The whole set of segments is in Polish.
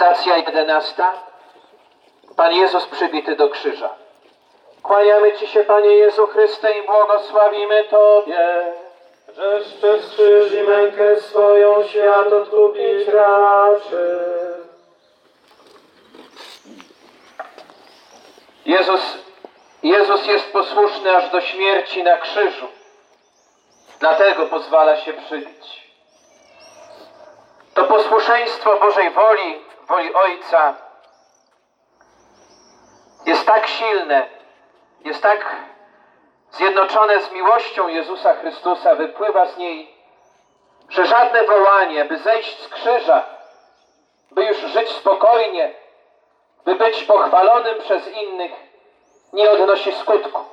Stacja jedenasta. Pan Jezus przybity do krzyża. Kłaniamy Ci się, Panie Jezu Chryste, i błogosławimy Tobie. Żeż przez krzyż i mękę swoją świat odkupić raczy. Jezus, Jezus jest posłuszny aż do śmierci na krzyżu. Dlatego pozwala się przybić. To posłuszeństwo Bożej woli, woli Ojca jest tak silne, jest tak zjednoczone z miłością Jezusa Chrystusa, wypływa z niej, że żadne wołanie, by zejść z krzyża, by już żyć spokojnie, by być pochwalonym przez innych, nie odnosi skutku.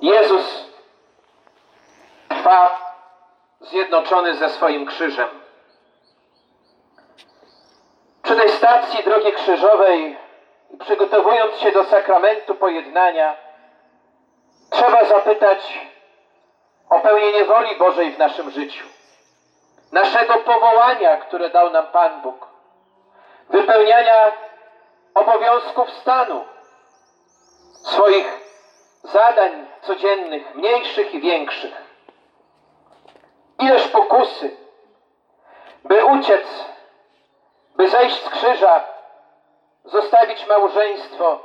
Jezus trwa zjednoczony ze swoim krzyżem. Przy tej stacji drogi krzyżowej, przygotowując się do sakramentu pojednania, trzeba zapytać o pełnienie woli Bożej w naszym życiu, naszego powołania, które dał nam Pan Bóg, wypełniania obowiązków stanu, swoich zadań codziennych, mniejszych i większych. Ileż pokusy, by uciec, by zejść z krzyża, zostawić małżeństwo,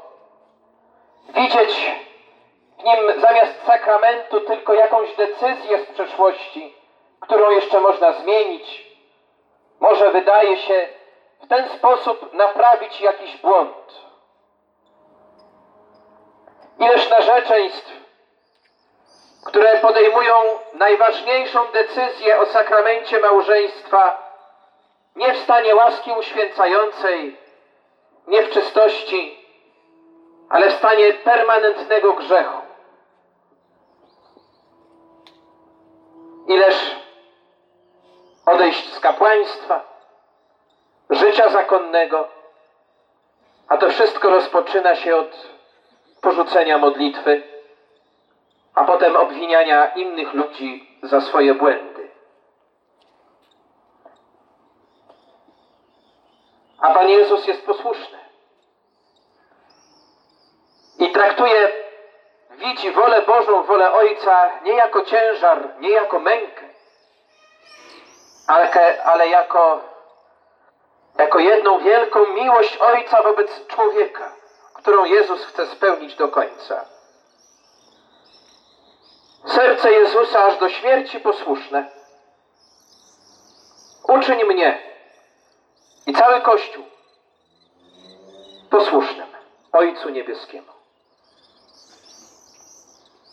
widzieć w nim zamiast sakramentu tylko jakąś decyzję z przeszłości, którą jeszcze można zmienić. Może wydaje się w ten sposób naprawić jakiś błąd. Ileż narzeczeństw, które podejmują najważniejszą decyzję o sakramencie małżeństwa, nie w stanie łaski uświęcającej, nie w czystości, ale w stanie permanentnego grzechu. Ileż odejść z kapłaństwa, życia zakonnego, a to wszystko rozpoczyna się od porzucenia modlitwy, a potem obwiniania innych ludzi za swoje błędy. A Pan Jezus jest posłuszny i traktuje, widzi wolę Bożą, wolę Ojca nie jako ciężar, nie jako mękę, ale, ale jako, jako jedną wielką miłość Ojca wobec człowieka którą Jezus chce spełnić do końca. Serce Jezusa aż do śmierci posłuszne. Uczyń mnie i cały Kościół posłusznym Ojcu Niebieskiemu.